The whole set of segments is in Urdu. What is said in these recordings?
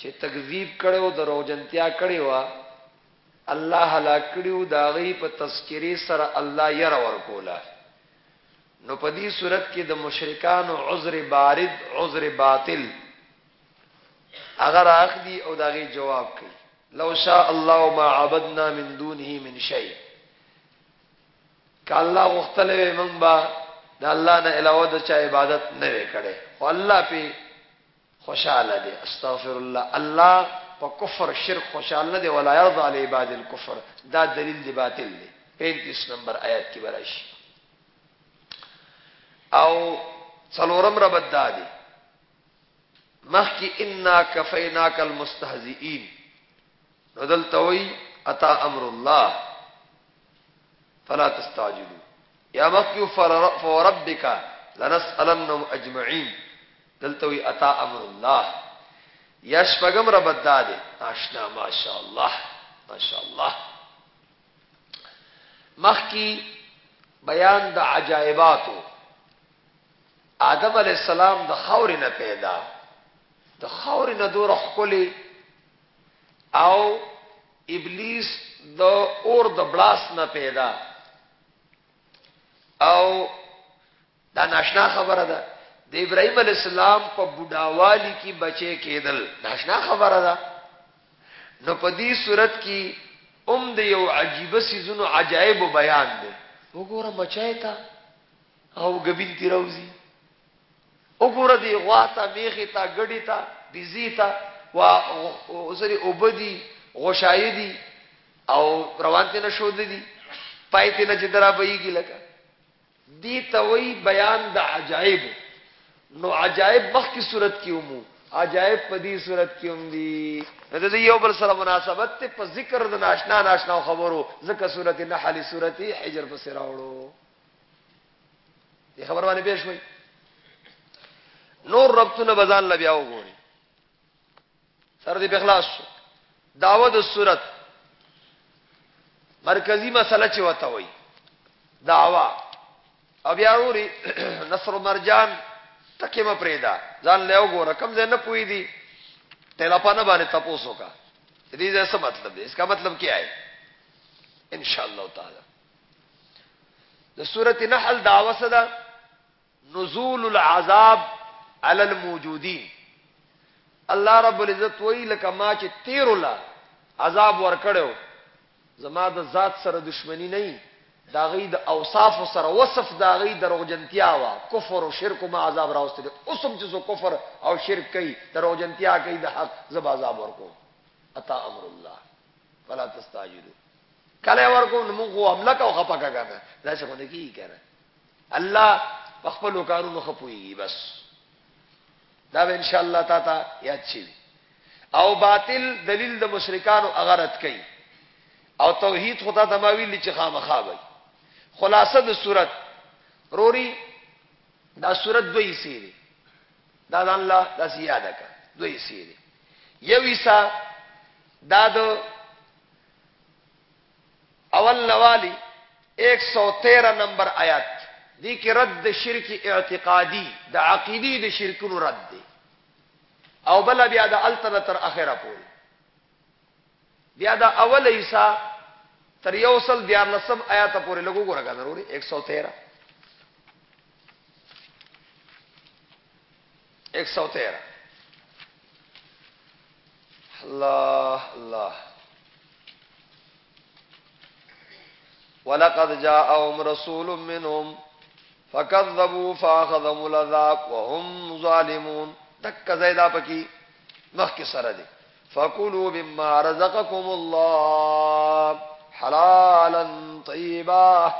چې تکذیب کړو درو جنتیا کړی و. الله هلاک کړیو دا غي په تذکری سره الله ير ور کولا نو په دې صورت کې د مشرکانو عذر بارد، عذر باطل. اگر اخدي او دا غي جواب کوي لو شاء الله ما عبدنا من دونه من شيء ک الله مختلف من با د الله نه علاوه د چا عبادت نه وکړي او الله په خوشاله دي. استغفر الله الله په کفر شرک خوشاله دي. ولا يرضى على عباد الكفر. دا دلیل دی باطل دی 35 نمبر آیات کې براشي او څلورم رب دادي مخکی انا کفیناک المستهزئین. ندل توي اتا امر الله؟ فلا تستعجلوا. یا مخکی فوربک لنسألنهم اجمعین دلتوی اتا امر الله. یا شپغم رب داده آشنا ماشاء الله ماشاء الله مخکی بیان د عجایباتو. آدم علی السلام د خور نه پیدا. د خور نه دور خولي او ابلیس د اور د بلاس نه پیدا. او دا ناشنا خبره ده. د ابراهيم عليه السلام په بډاوالي کې بچي کېدل. ناشنا خبره ده. نو په دې صورت کې اوم د یو عجيبه سيزونو عجایب بیان دي وګوره مچای تا او غبین تیروزی وګوره دی غواتا میخی تا ګډی تا بيزي تا وا وسري وبدي غشایدي او روانته نشو دي پایته نه جدرا بېږي لکه. دی توي بیان د عجایب نو عجائب مخ کی صورت کی امو عجائب پدی صورت کی ام دی. نو یو بل سره مناسبت ته په ذکر د ناشنا ناشنا خبرو. ذکر صورت نحل، صورت حجر په سراوړو دې خبر باندې پېښ وای نور ربطونه بزان لبیا وګوري سر دې بخلاص شو. داوود الصورت مرکزی مسله چې وته وای دعوا او بیا وری نصر مرجان تکه ما پریدا ځان له وګوره کم ځای نه پوي دي تلاپانه باندې تاسو کا دې څه څه مطلب دی اس کا مطلب کیا ہے ان شاء الله تعالی د سوره نحل دعوه صدا نزول العذاب على الموجودين الله رب العزت وی لکه ما چې تیر الله عذاب ور کړو زما د ذات سره دشمنی نه دا غي د اوصاف سره وصف دا غي دروغجنتیا وا. کفر او شرک ما عذاب راوستل اوسم چې زو کفر او شرک کوي دروغجنتیا کوي، د حق زب عذاب ورکو اتا امر الله. فلا تستعجلوا. کله ورکو نو موږ عمله کو خپکا کنه. دا څه کوي کی کنه؟ الله خپل کارونو خپوي بس. دا به ان شاء الله تا تا یاد شي. او باطل دلیل د مشرکانو اغرت کوي. او توحید خدا دماوی چې خامخا وي خلاصه د صورت. روري دا صورت دوی سیری. دا د الله، دا سیاده کا دوی سیری. یو ایسا دا د اول نوالی 113 نمبر آیات. دی کی رد شرک اعتقادی، د عقیدی د شرکونو رد دی. او بل بیا د التنه تر اخره پورې بیا د اول ایسا تر یو سل دیار لسم آیات پورې لګو ګورګا ضروري 113 113 الله الله ولقد جاءهم رسول منهم فكذبوا فاخذهم العذاب وهم ظالمون۔ تک زیدا پکی مخ کی سره دي فكلوا مما رزقكم الله حلالا طیبا.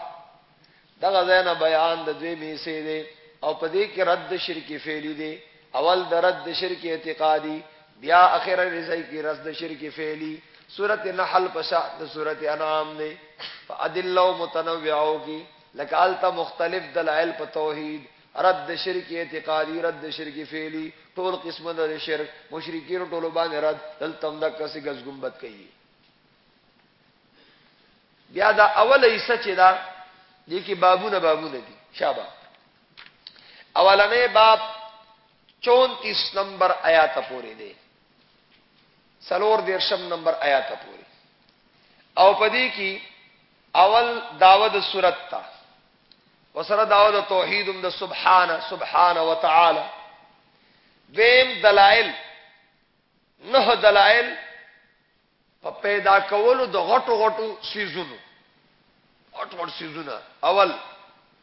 دغه زین بیان د دوی میسه دی او په دې کې رد شرک فعلی دی اول د رد شرک اعتقادی بیا اخر رضای کې رد شرک فعلی سورۃ النحل پشا د سورۃ انعام نے فادلوا متنوعو کی لکالتا مختلف دلائل په توحید، رد شرک اعتقادی رد شرک فعلی ټول قسمه د شرک مشرکین ټول باندې رد، دلته دک کسي غز گنبد کوي. بیا دا اول ایسه چې دا دي کې بابونه بابونه دي، شابه. اولنې باب 34 نمبر آیات پورې دی. سلور دیرشم نمبر آیا تھا پوری اوپدی کی اول دعوت سورت تھا وسر دعوت توحید دا سبحان سبحان و تعالی ویم دلائل نہ دلائل پیدا کولو د غټو غټو سیزونو غټ غټ سیزونه اول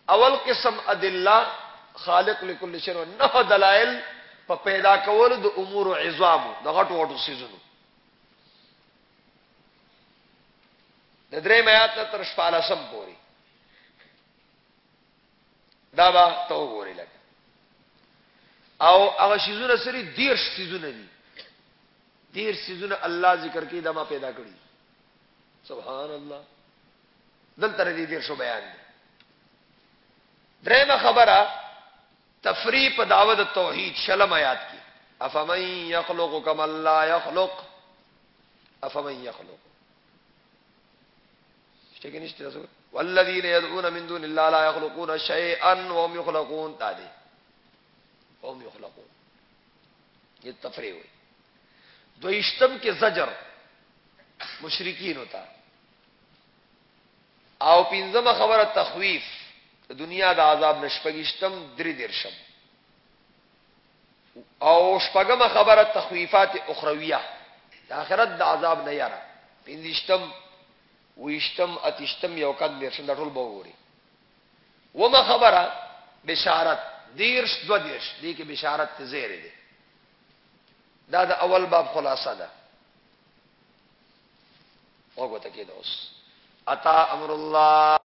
اول قسم ادله خالق لكل شيء نه دلائل په پیدا کولو د امور عظام د غټو غټو سیزونو د درې میات تر شپاله سم پوری دا با تو ګوري لګ او هغه سیزونه سری دیرش سیزونه دي دیر سیزونه الله ذکر کی دما پیدا کړی سبحان الله دل تر دې دیر شو بیان دی درېمه خبره تفریق دعوت توحید شلم آیات کی۔ افمن یخلق کما لا یخلق؟ افمن یخلق۔ شته کې نشته تاسو والذین يدعون من دون الله لا يخلقون شيئا وهم يخلقون تعالی وهم يخلقون یہ تفریح ہوئی۔ دویشتم کې زجر مشرکین ہوتا۔ او پینځمه خبره تخویف دنیا د عذاب نشپګشتم درې درشم او شپګمه خبره تخویفات اخرویه د آخرت د عذاب نه یاره پینځشتم ویشتم اتشتم یو کډ درشم د ټول بووري ومه خبره بشارت دیرش دو دیرش دی کې بشارت ته زیره دی۔ دا د اول باب خلاصه ده. وګورئ کې دا اوس اتا أمر الله